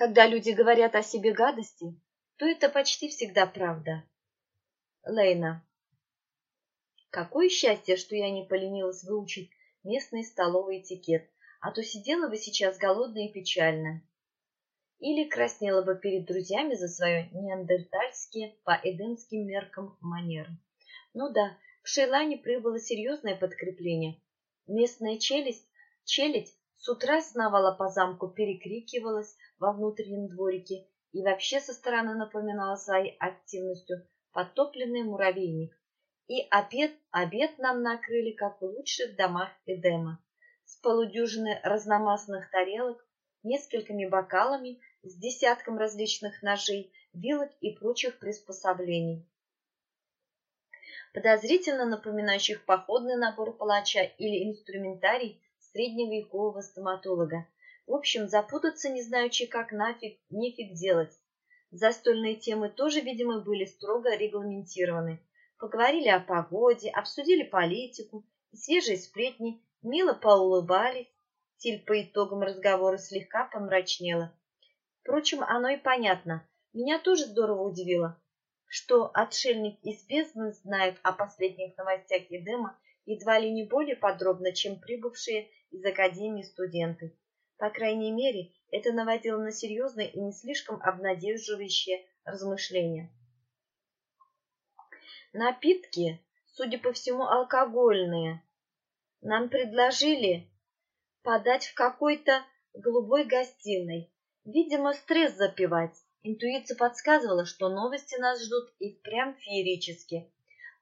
Когда люди говорят о себе гадости, то это почти всегда правда. Лейна. Какое счастье, что я не поленилась выучить местный столовый этикет, а то сидела бы сейчас голодная и печальная. Или краснела бы перед друзьями за свое неандертальские по эдемским меркам манеры. Ну да, в Шейлане прибыло серьезное подкрепление. Местная челюсть, челядь с утра сновала по замку, перекрикивалась во внутреннем дворике и вообще со стороны напоминала своей активностью подтопленный муравейник. И обед, обед нам накрыли, как в лучших домах Эдема, с полудюжиной разномастных тарелок, несколькими бокалами, с десятком различных ножей, вилок и прочих приспособлений подозрительно напоминающих походный набор палача или инструментарий средневекового стоматолога. В общем, запутаться не знаючи как нафиг, нефиг делать. Застольные темы тоже, видимо, были строго регламентированы. Поговорили о погоде, обсудили политику и свежие сплетни, мило поулыбались. Тиль по итогам разговора слегка помрачнела. Впрочем, оно и понятно. Меня тоже здорово удивило что отшельник из бездны знает о последних новостях Едема едва ли не более подробно, чем прибывшие из Академии студенты. По крайней мере, это наводило на серьезные и не слишком обнадеживающие размышления. Напитки, судя по всему, алкогольные. Нам предложили подать в какой-то голубой гостиной. Видимо, стресс запивать. Интуиция подсказывала, что новости нас ждут и впрямь феерически.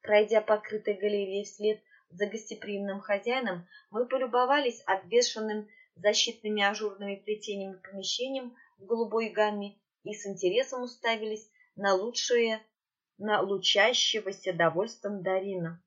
Пройдя покрытой галереей вслед за гостеприимным хозяином, мы полюбовались обвешанным защитными ажурными плетениями помещением в голубой гамме и с интересом уставились на лучшее, на лучащегося довольством Дарина.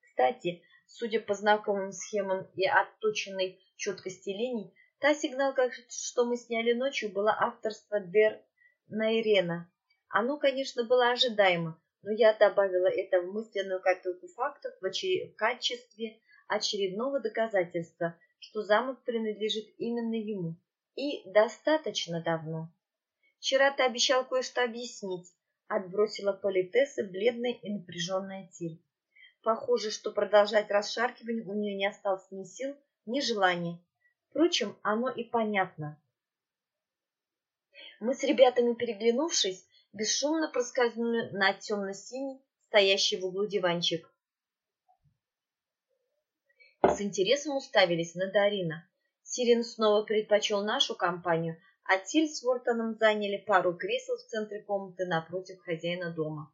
Кстати, судя по знакомым схемам и отточенной четкости линий, Та сигналка, что мы сняли ночью, была авторства Дер Найрена. Оно, конечно, было ожидаемо, но я добавила это в мысленную копилку фактов в, очер... в качестве очередного доказательства, что замок принадлежит именно ему. И достаточно давно. Вчера ты обещал кое-что объяснить, отбросила политесса бледная и напряженная Тиль. Похоже, что продолжать расшаркивание у нее не осталось ни сил, ни желания. Впрочем, оно и понятно. Мы с ребятами, переглянувшись, бесшумно проскользнули на темно-синий, стоящий в углу диванчик. С интересом уставились на Дарина. Сирин снова предпочел нашу компанию, а Тиль с Вортоном заняли пару кресел в центре комнаты напротив хозяина дома.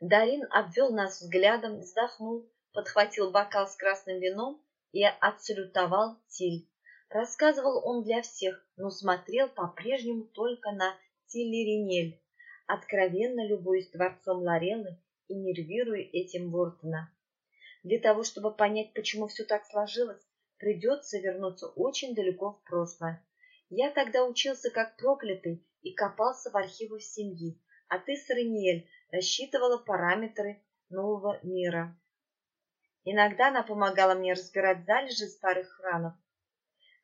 Дарин обвел нас взглядом, вздохнул, подхватил бокал с красным вином и отсалютовал Тиль. Рассказывал он для всех, но смотрел по-прежнему только на Тилли откровенно любуясь дворцом Лореллы и нервируя этим Вортона. Для того, чтобы понять, почему все так сложилось, придется вернуться очень далеко в прошлое. Я тогда учился как проклятый и копался в архивах семьи, а ты, Сараниэль, рассчитывала параметры нового мира. Иногда она помогала мне разбирать залежи старых хранов.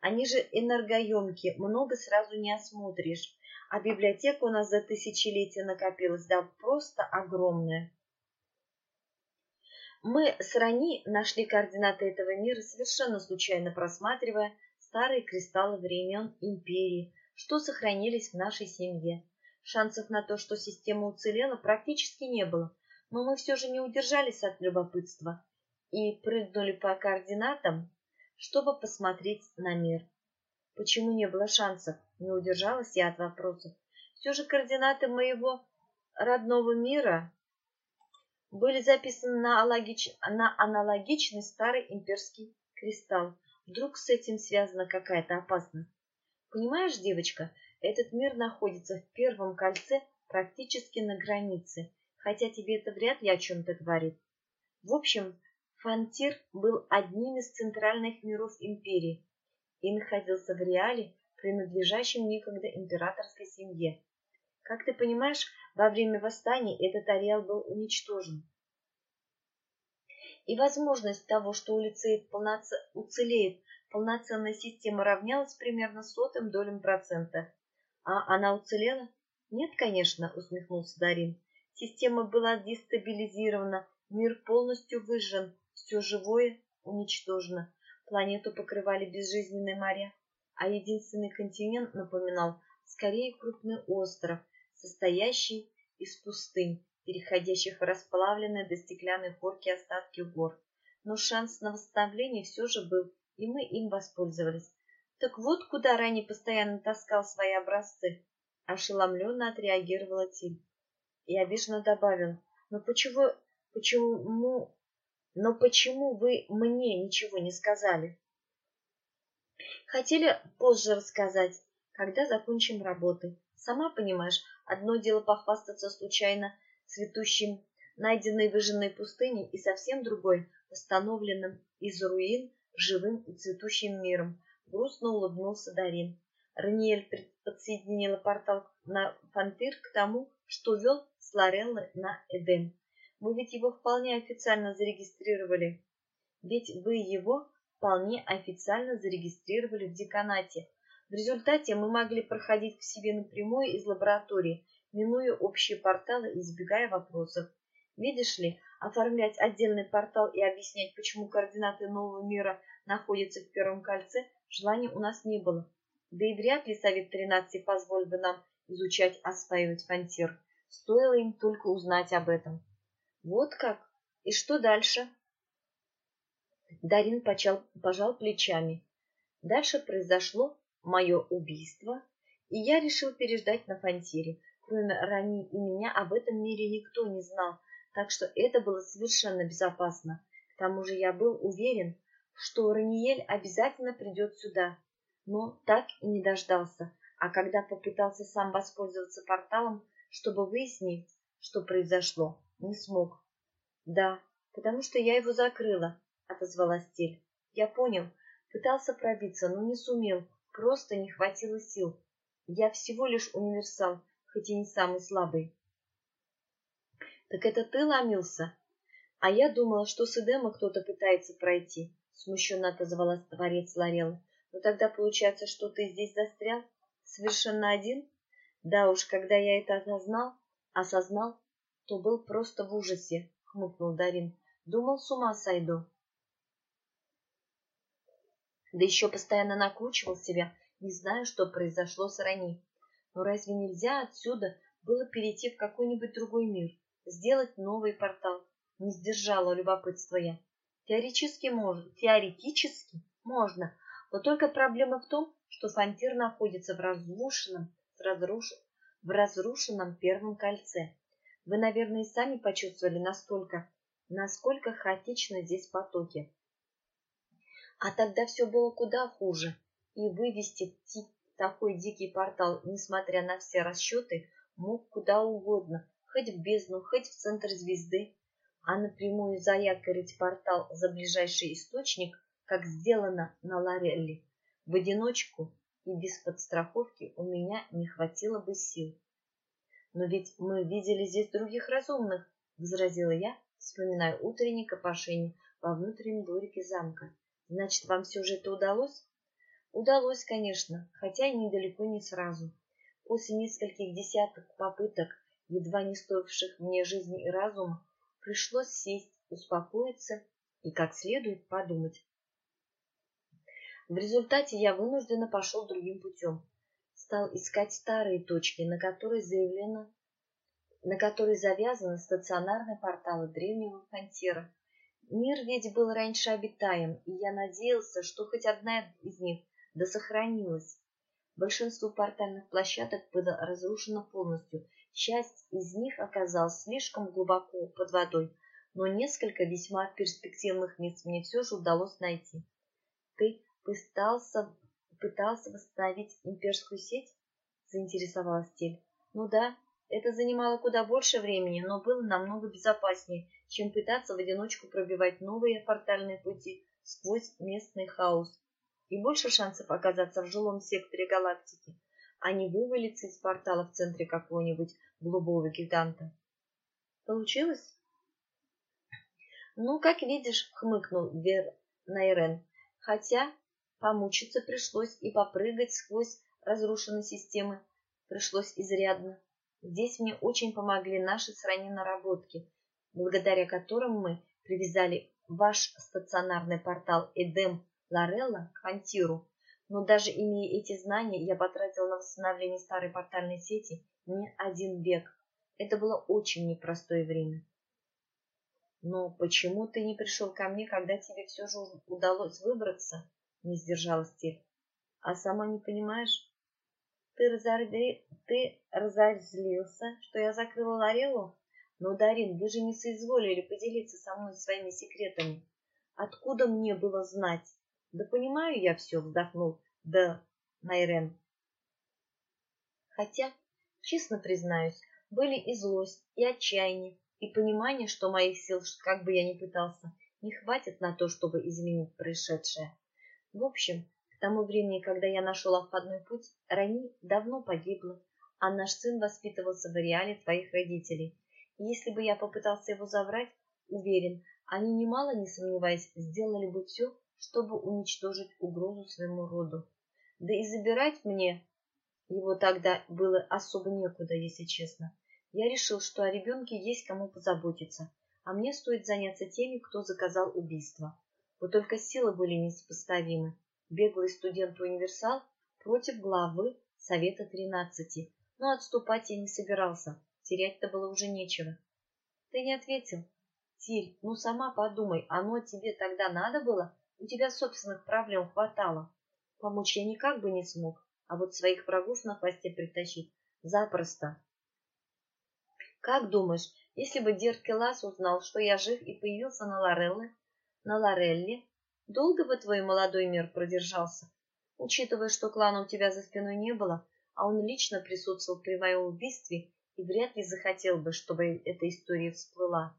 Они же энергоемкие, много сразу не осмотришь, а библиотека у нас за тысячелетия накопилась, да просто огромная. Мы с Рани нашли координаты этого мира, совершенно случайно просматривая старые кристаллы времен Империи, что сохранились в нашей семье. Шансов на то, что система уцелела, практически не было, но мы все же не удержались от любопытства и прыгнули по координатам, чтобы посмотреть на мир. Почему не было шансов? Не удержалась я от вопросов. Все же координаты моего родного мира были записаны на, алогич... на аналогичный старый имперский кристалл. Вдруг с этим связана какая-то опасность? Понимаешь, девочка, этот мир находится в первом кольце практически на границе, хотя тебе это вряд ли о чем-то говорит. В общем, Фантир был одним из центральных миров империи и находился в реале, принадлежащем некогда императорской семье. Как ты понимаешь, во время восстания этот ареал был уничтожен. И возможность того, что улицеет полноц... уцелеет полноценная система равнялась примерно сотым долям процента. А она уцелела? Нет, конечно, усмехнулся Дарин. Система была дестабилизирована, мир полностью выжжен, все живое уничтожено. Планету покрывали безжизненные моря, а единственный континент напоминал скорее крупный остров, состоящий из пустынь, переходящих в расплавленные до стеклянной корки остатки гор. Но шанс на восстановление все же был, и мы им воспользовались. Так вот, куда ранее постоянно таскал свои образцы. Ошеломленно отреагировала Тиль. И обиженно добавил, но почему, почему, но почему вы мне ничего не сказали? Хотели позже рассказать, когда закончим работы. Сама понимаешь, одно дело похвастаться случайно цветущим найденной выжженной пустыней и совсем другой восстановленным из руин живым и цветущим миром. Грустно улыбнулся Дарин. Раниэль подсоединила портал на Фантир к тому, что вел с Лореллы на Эдем. Мы ведь его вполне официально зарегистрировали. Ведь вы его вполне официально зарегистрировали в деканате, в результате мы могли проходить к себе напрямую из лаборатории, минуя общие порталы и избегая вопросов. Видишь ли, оформлять отдельный портал и объяснять, почему координаты нового мира находятся в первом кольце, желания у нас не было. Да и вряд ли Совет 13 позволил бы нам изучать, осваивать фронтир. Стоило им только узнать об этом. Вот как? И что дальше? Дарин почал, пожал плечами. Дальше произошло мое убийство, и я решил переждать на фонтире. Кроме Рани и меня об этом мире никто не знал, так что это было совершенно безопасно. К тому же я был уверен, что Раниель обязательно придет сюда, но так и не дождался. А когда попытался сам воспользоваться порталом, чтобы выяснить, что произошло, не смог. Да, потому что я его закрыла, отозвалась Тель. Я понял, пытался пробиться, но не сумел, Просто не хватило сил. Я всего лишь универсал, хоть и не самый слабый. Так это ты ломился? А я думала, что с Эдема кто-то пытается пройти, смущенно отозвалась творец Лорелла. Но тогда получается, что ты здесь застрял? Совершенно один? Да уж, когда я это осознал, осознал, то был просто в ужасе, хмыкнул Дарин. Думал, с ума сойду да еще постоянно накручивал себя, не зная, что произошло с Рани. Но разве нельзя отсюда было перейти в какой-нибудь другой мир, сделать новый портал? Не сдержала любопытства я. Теоретически можно, теоретически можно, но только проблема в том, что фонтир находится в разрушенном, разруш... в разрушенном первом кольце. Вы, наверное, сами почувствовали настолько, насколько хаотично здесь потоки. А тогда все было куда хуже. И вывести такой дикий портал, несмотря на все расчеты, мог куда угодно, хоть в бездну, хоть в центр звезды. А напрямую заякорить портал за ближайший источник, как сделано на Лорелли, в одиночку и без подстраховки у меня не хватило бы сил. «Но ведь мы видели здесь других разумных», — возразила я, вспоминая утреннее копошение во внутреннем дворике замка. Значит, вам все же это удалось? Удалось, конечно, хотя и недалеко не сразу. После нескольких десяток попыток, едва не стоивших мне жизни и разума, пришлось сесть, успокоиться и как следует подумать. В результате я вынужденно пошел другим путем. Стал искать старые точки, на которые заявлено, на которые завязаны стационарные порталы древнего фронтира, Мир ведь был раньше обитаем, и я надеялся, что хоть одна из них да сохранилась. Большинство портальных площадок было разрушено полностью. Часть из них оказалась слишком глубоко под водой, но несколько весьма перспективных мест мне все же удалось найти. Ты пытался, пытался восстановить имперскую сеть? Заинтересовалась Тель. Ну да, это занимало куда больше времени, но было намного безопаснее, чем пытаться в одиночку пробивать новые портальные пути сквозь местный хаос. И больше шансов оказаться в жилом секторе галактики, а не вывалиться из портала в центре какого-нибудь голубого гиганта. Получилось? Ну, как видишь, хмыкнул Вер Найрен. Хотя Помучиться пришлось и попрыгать сквозь разрушенные системы. Пришлось изрядно. Здесь мне очень помогли наши с наработки, благодаря которым мы привязали ваш стационарный портал Эдем Лорелла к Фантиру. Но даже имея эти знания, я потратил на восстановление старой портальной сети не один век. Это было очень непростое время. Но почему ты не пришел ко мне, когда тебе все же удалось выбраться? Не сдержалась Тиль. А сама не понимаешь? Ты, разорли... ты разозлился, что я закрыла Ларелу? Но, Дарин, вы же не соизволили поделиться со мной своими секретами. Откуда мне было знать? Да понимаю я все, вздохнул. Да, Найрен. Хотя, честно признаюсь, были и злость, и отчаяние, и понимание, что моих сил, как бы я ни пытался, не хватит на то, чтобы изменить происшедшее. В общем, к тому времени, когда я нашел обходной путь, Рани давно погибла, а наш сын воспитывался в ареале твоих родителей. И если бы я попытался его забрать, уверен, они, немало не сомневаясь, сделали бы все, чтобы уничтожить угрозу своему роду. Да и забирать мне его тогда было особо некуда, если честно. Я решил, что о ребенке есть кому позаботиться, а мне стоит заняться теми, кто заказал убийство. Вот только силы были несопоставимы. Беглый студент-универсал против главы Совета тринадцати, но отступать я не собирался, терять-то было уже нечего. Ты не ответил. Тиль, ну сама подумай, оно тебе тогда надо было? У тебя собственных проблем хватало. Помочь я никак бы не смог, а вот своих врагов на хвосте притащить запросто. Как думаешь, если бы Диркелас узнал, что я жив и появился на Лорелле, на Лорелле, долго бы твой молодой мир продержался? Учитывая, что клана у тебя за спиной не было, а он лично присутствовал при моем убийстве и вряд ли захотел бы, чтобы эта история всплыла.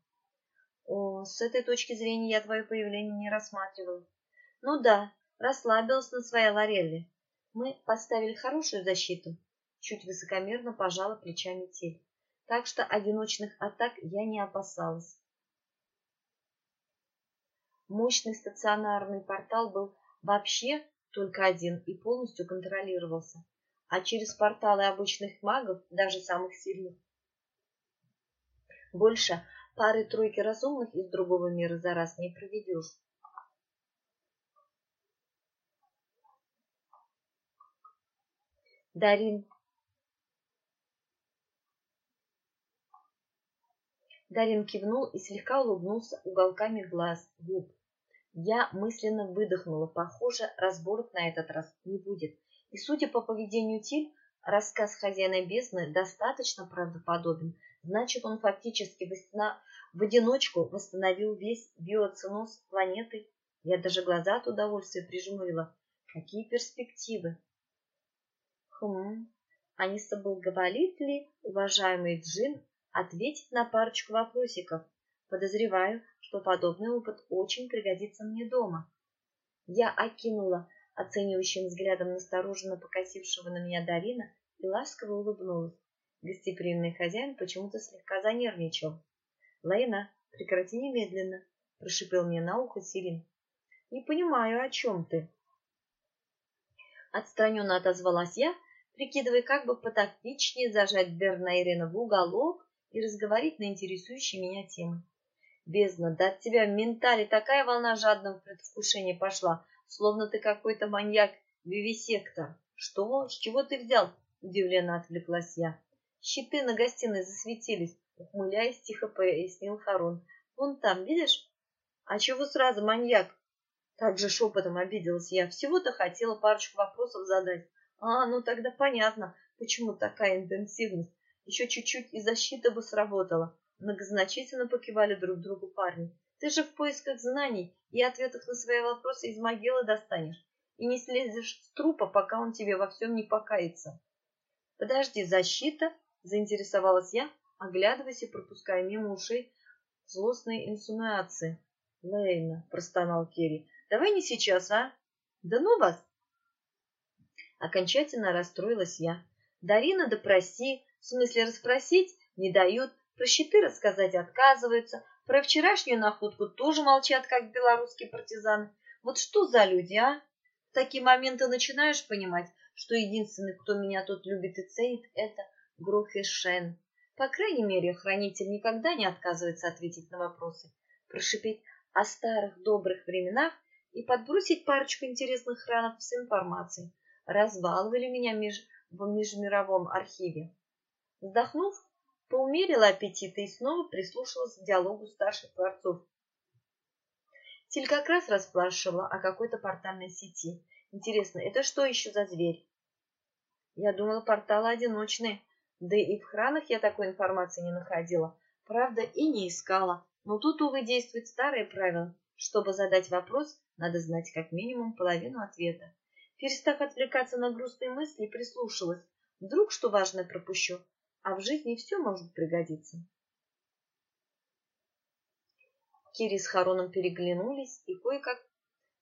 О, с этой точки зрения я твое появление не рассматривала. Ну да, расслабилась на своей Лорелле. Мы поставили хорошую защиту. Чуть высокомерно пожала плечами тель так что одиночных атак я не опасалась. Мощный стационарный портал был вообще только один и полностью контролировался, а через порталы обычных магов, даже самых сильных, больше пары-тройки разумных из другого мира за раз не проведешь. Дарин Дарин кивнул и слегка улыбнулся уголками глаз, губ. Я мысленно выдохнула. Похоже, разборок на этот раз не будет. И, судя по поведению Тиль, рассказ хозяина бездны достаточно правдоподобен. Значит, он фактически в одиночку восстановил весь биоценоз планеты. Я даже глаза от удовольствия прижмурила. Какие перспективы? Хм, а не соблаговолит ли уважаемый Джин ответить на парочку вопросиков. Подозреваю, что подобный опыт очень пригодится мне дома. Я окинула оценивающим взглядом настороженно покосившего на меня Дарина и ласково улыбнулась. Гостеприимный хозяин почему-то слегка занервничал. «Лейна, прекрати немедленно», — прошипел мне на ухо Сирин. «Не понимаю, о чем ты?» Отстраненно отозвалась я, прикидывая, как бы потактичнее зажать Берна Ирина в уголок и разговорить на интересующие меня темы. Бездна, да от тебя в ментале такая волна жадного предвкушения пошла, словно ты какой-то маньяк-вивисектор. Что? С чего ты взял? Удивленно отвлеклась я. Щиты на гостиной засветились, ухмыляясь, тихо пояснил Харон. Вон там, видишь? А чего сразу маньяк? Так же шепотом обиделась я. Всего-то хотела парочку вопросов задать. А, ну тогда понятно, почему такая интенсивность. Еще чуть-чуть, и защита бы сработала. Многозначительно покивали друг другу парни. Ты же в поисках знаний и ответов на свои вопросы из могилы достанешь. И не слезешь с трупа, пока он тебе во всем не покается. Подожди, защита? Заинтересовалась я, оглядываясь и пропуская мимо ушей злостные инсинуации. Лейна, простонал Керри, давай не сейчас, а? Да ну вас! Окончательно расстроилась я. Дарина, допроси, в смысле расспросить не дают, про щиты рассказать отказываются, про вчерашнюю находку тоже молчат, как белорусские партизаны. Вот что за люди, а? В такие моменты начинаешь понимать, что единственный, кто меня тут любит и ценит, это Грохешен. По крайней мере, хранитель никогда не отказывается ответить на вопросы, прошипеть о старых добрых временах и подбросить парочку интересных хранов с информацией. Разбаловали меня меж... в межмировом архиве. Вздохнув, поумерила аппетиты и снова прислушалась к диалогу старших творцов. Тиль как раз расспрашивала о какой-то портальной сети. Интересно, это что еще за зверь? Я думала, порталы одиночные. Да и в хранах я такой информации не находила. Правда, и не искала. Но тут, увы, действует старое правило. Чтобы задать вопрос, надо знать как минимум половину ответа. Перестав отвлекаться на грустные мысли, прислушалась. Вдруг что важное пропущу, а в жизни все может пригодиться. Кири с Хароном переглянулись и кое-как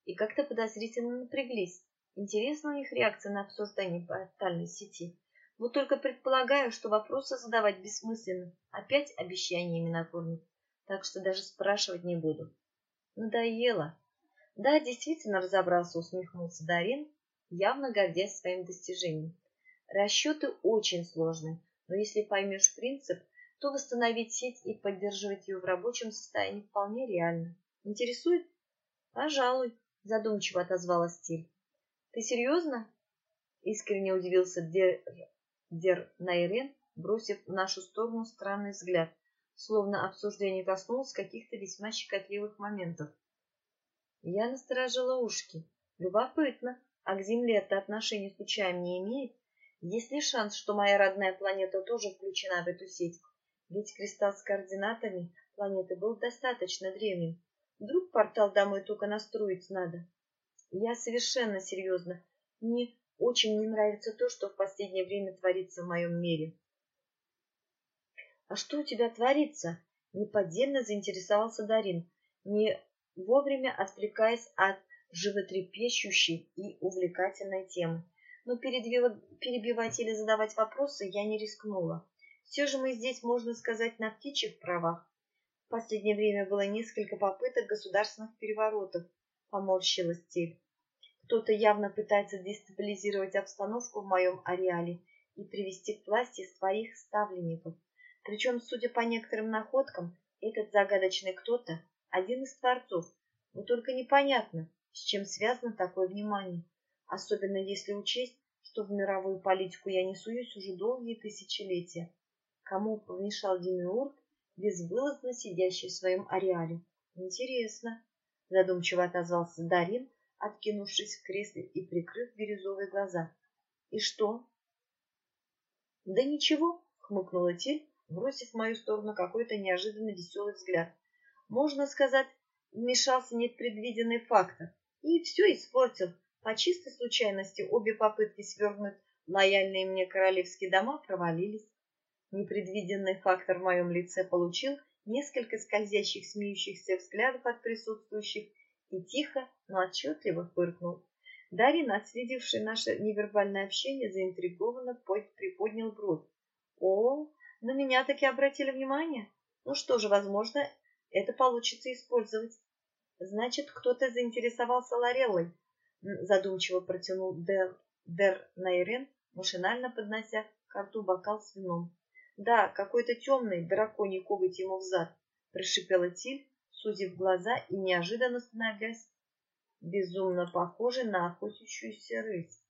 и как-то подозрительно напряглись. Интересна у них реакция на обсуждение портальной сети. Вот только предполагаю, что вопросы задавать бессмысленно. Опять обещаниями накормить. Так что даже спрашивать не буду. Надоело. Да, действительно разобрался, усмехнулся Дарин, явно гордясь своим достижением. Расчеты очень сложные, но если поймешь принцип, то восстановить сеть и поддерживать ее в рабочем состоянии вполне реально. Интересует? Пожалуй, задумчиво отозвалась Стиль. Ты серьезно? Искренне удивился Дер, Дер Найрен, бросив в нашу сторону странный взгляд, словно обсуждение коснулось каких-то весьма щекотливых моментов. Я насторожила ушки. Любопытно, а к Земле это отношение случайно не имеет? Есть ли шанс, что моя родная планета тоже включена в эту сеть? Ведь кристалл с координатами планеты был достаточно древним. Вдруг портал домой только настроить надо? Я совершенно серьезно. Мне очень не нравится то, что в последнее время творится в моем мире. — А что у тебя творится? — неподдельно заинтересовался Дарин, не вовремя отвлекаясь от животрепещущей и увлекательной темы но перебивать или задавать вопросы я не рискнула. Все же мы здесь, можно сказать, на птичьих правах. В последнее время было несколько попыток государственных переворотов, поморщилась Тель. Кто-то явно пытается дестабилизировать обстановку в моем ареале и привести к власти своих ставленников. Причем, судя по некоторым находкам, этот загадочный кто-то – один из творцов, но только непонятно, с чем связано такое внимание особенно если учесть, что в мировую политику я не суюсь уже долгие тысячелетия. Кому помешал Демиург, безвылазно сидящий в своем ареале? Интересно, задумчиво отозвался Дарин, откинувшись в кресле и прикрыв бирюзовые глаза. И что? Да ничего, хмыкнула Тиль, бросив в мою сторону какой-то неожиданно веселый взгляд. Можно сказать, вмешался непредвиденный фактор и все испортил, по чистой случайности обе попытки свергнуть лояльные мне королевские дома провалились. Непредвиденный фактор в моем лице получил несколько скользящих смеющихся взглядов от присутствующих и тихо, но отчетливо фыркнул. Дарин, отследивший наше невербальное общение, заинтригованно приподнял бровь. «О, на меня таки обратили внимание? Ну что же, возможно, это получится использовать. Значит, кто-то заинтересовался Лореллой, задумчиво протянул Дер, Дер Найрен, машинально поднося к рту бокал с вином. Да, какой-то темный драконий коготь ему взад, прошипела Тиль, сузив глаза и неожиданно становясь безумно похожей на охотящуюся рысь.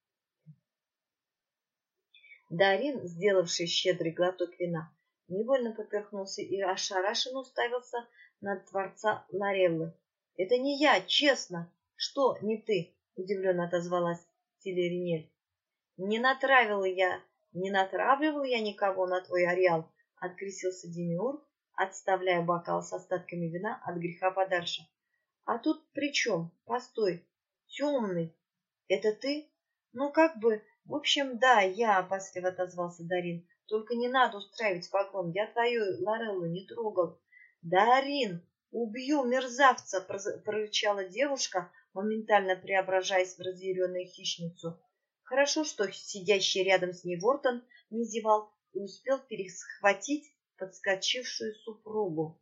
Дарин, сделавший щедрый глоток вина, невольно поперхнулся и ошарашенно уставился на творца Лареллы. — Это не я, честно! Что не ты? Удивленно отозвалась Телеринель. Не натравила я, не натравливал я никого на твой ареал, открестился Демиург, отставляя бокал с остатками вина от греха подальше. А тут при чем? Постой, темный, это ты? Ну, как бы, в общем, да, я, опасливо отозвался Дарин. Только не надо устраивать погром, я твою Лореллу не трогал. Дарин, убью мерзавца, прорычала девушка, моментально преображаясь в разъяренную хищницу. Хорошо, что сидящий рядом с ней Вортон не зевал и успел перехватить подскочившую супругу.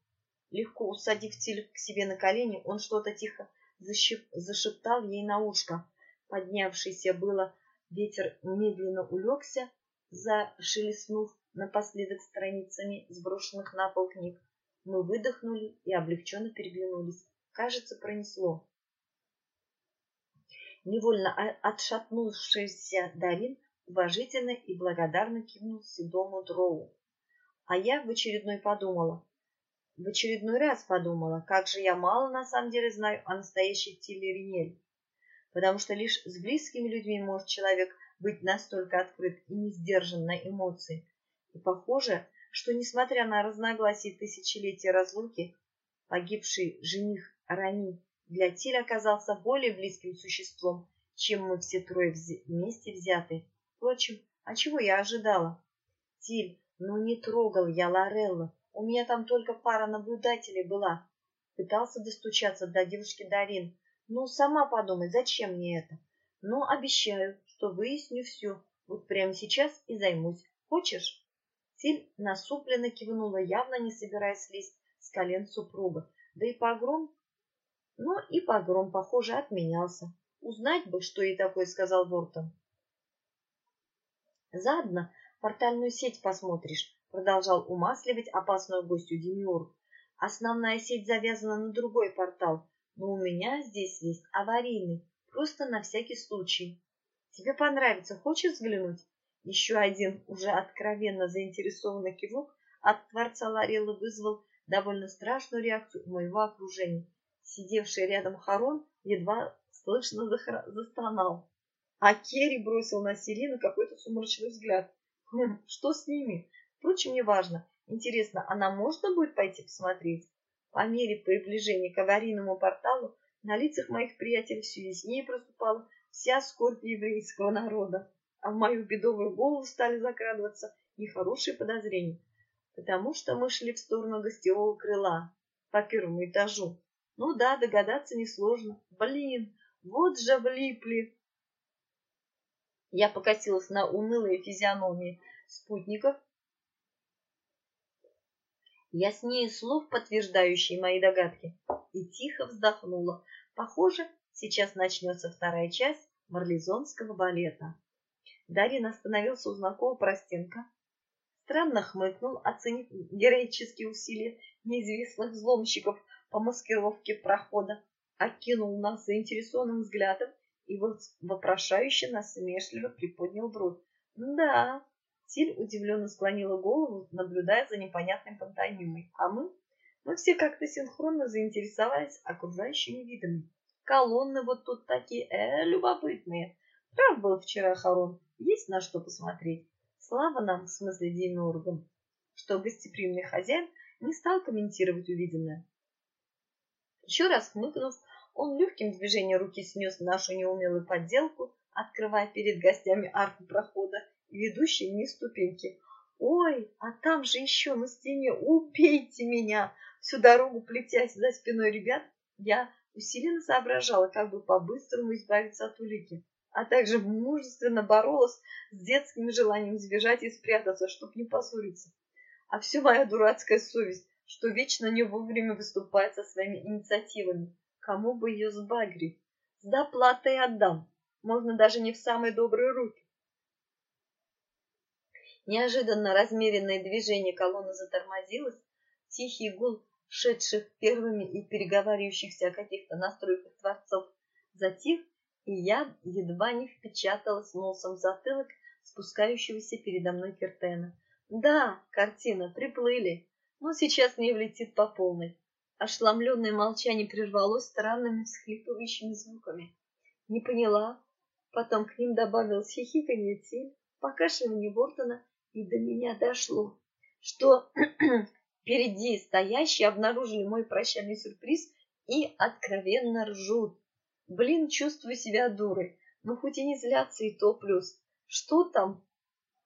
Легко усадив Тиль к себе на колени, он что-то тихо зашеп... зашептал ей на ушко. Поднявшийся было ветер медленно улегся, зашелестнув напоследок страницами сброшенных на пол книг. Мы выдохнули и облегченно переглянулись. Кажется, пронесло. Невольно отшатнувшийся Дарин уважительно и благодарно кивнул седому дроу. А я в очередной подумала, в очередной раз подумала, как же я мало на самом деле знаю о настоящей Тиле Ринель. Потому что лишь с близкими людьми может человек быть настолько открыт и не сдержан на эмоции. И похоже, что, несмотря на разногласия тысячелетия разлуки, погибший жених Рани для Тиль оказался более близким существом, чем мы все трое вместе взяты. Впрочем, а чего я ожидала? Тиль, ну не трогал я Лореллу, у меня там только пара наблюдателей была. Пытался достучаться до девушки Дарин. Ну, сама подумай, зачем мне это? Ну, обещаю, что выясню все. Вот прямо сейчас и займусь. Хочешь? Тиль насупленно кивнула, явно не собираясь лезть с колен супруга. Да и погром... Ну, и погром, похоже, отменялся. Узнать бы, что ей такое сказал Бортон. Заодно портальную сеть посмотришь продолжал умасливать опасную гостью Демиург. Основная сеть завязана на другой портал, но у меня здесь есть аварийный, просто на всякий случай. Тебе понравится, хочешь взглянуть? Еще один уже откровенно заинтересованный кивок от Творца Лареллы вызвал довольно страшную реакцию у моего окружения. Сидевший рядом Харон едва слышно застонал. А Керри бросил на Сирину какой-то сумрачный взгляд. Хм, что с ними? Впрочем, неважно. Интересно, она можно будет пойти посмотреть? По мере приближения к аварийному порталу на лицах моих приятелей все яснее проступала вся скорбь еврейского народа, а в мою бедовую голову стали закрадываться нехорошие подозрения, потому что мы шли в сторону гостевого крыла по первому этажу. Ну да, догадаться несложно. Блин, вот же влипли. Я покосилась на унылые физиономии спутников яснее слов, подтверждающие мои догадки, и тихо вздохнула. Похоже, сейчас начнется вторая часть марлезонского балета. Дарин остановился у знакомого простенка, странно хмыкнул, оценив героические усилия неизвестных взломщиков по маскировке прохода, окинул нас заинтересованным взглядом и вопрошающе насмешливо приподнял бровь. Да, Тиль удивленно склонила голову, наблюдая за непонятной пантомимой. А мы? Мы все как-то синхронно заинтересовались окружающими видами. Колонны вот тут такие, э, любопытные. Прав был вчера Харон, есть на что посмотреть. Слава нам, в смысле демиургам, что гостеприимный хозяин не стал комментировать увиденное. Еще раз хмыкнув, он легким движением руки снес нашу неумелую подделку, открывая перед гостями арку прохода ведущей вниз ступеньки. «Ой, а там же еще на стене! Убейте меня!» Всю дорогу, плетясь за спиной ребят, я усиленно соображала, как бы по-быстрому избавиться от улики, а также мужественно боролась с детским желанием сбежать и спрятаться, чтоб не поссориться. А все моя дурацкая совесть, что вечно не вовремя выступает со своими инициативами. Кому бы ее сбагрить? С доплатой отдам. Можно даже не в самые добрые руки. Неожиданно размеренное движение колонны затормозилось, тихий гул шедших первыми и переговаривающихся о каких-то настройках творцов затих, и я едва не впечаталась носом в затылок спускающегося передо мной Кертена. Да, картина, приплыли, но сейчас не влетит по полной. Ошеломленное молчание прервалось странными всхлипывающими звуками. Не поняла. Потом к ним добавилось хихиканье Тиль, покашливание Бортона и до меня дошло, что впереди стоящие обнаружили мой прощальный сюрприз и откровенно ржут. Блин, чувствую себя дурой, но хоть и не злятся, и то плюс. Что там?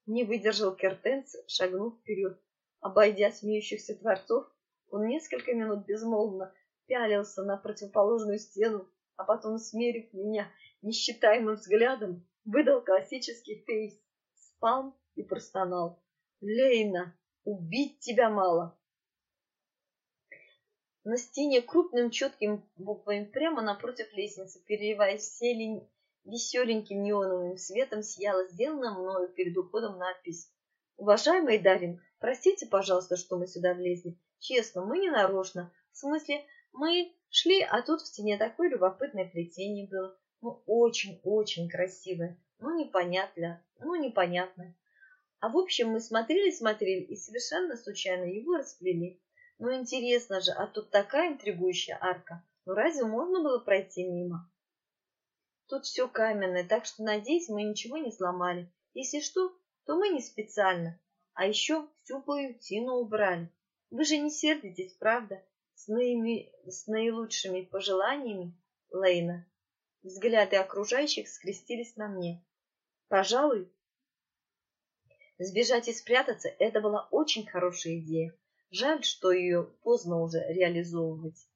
Не выдержал Кертенц, шагнув вперед. Обойдя смеющихся творцов, он несколько минут безмолвно пялился на противоположную стену, а потом, смерив меня несчитаемым взглядом, выдал классический фейс. Спам и простонал. «Лейна, убить тебя мало!» На стене крупным четким буквами прямо напротив лестницы, переливаясь в сели Веселеньким неоновым светом сияла сделанная мною перед уходом надпись. «Уважаемый Дарин, простите, пожалуйста, что мы сюда влезли. Честно, мы не нарочно. В смысле, мы шли, а тут в стене такое любопытное плетение было. Ну, очень-очень красивое. Ну, непонятно, ну, непонятно. А в общем, мы смотрели-смотрели и совершенно случайно его расплели. Ну, интересно же, а тут такая интригующая арка. Ну, разве можно было пройти мимо? Тут все каменное, так что, надеюсь, мы ничего не сломали. Если что, то мы не специально. А еще всю паутину убрали. Вы же не сердитесь, правда? С, наими... с наилучшими пожеланиями, Лейна. Взгляды окружающих скрестились на мне. Пожалуй, Сбежать и спрятаться – это была очень хорошая идея. Жаль, что ее поздно уже реализовывать.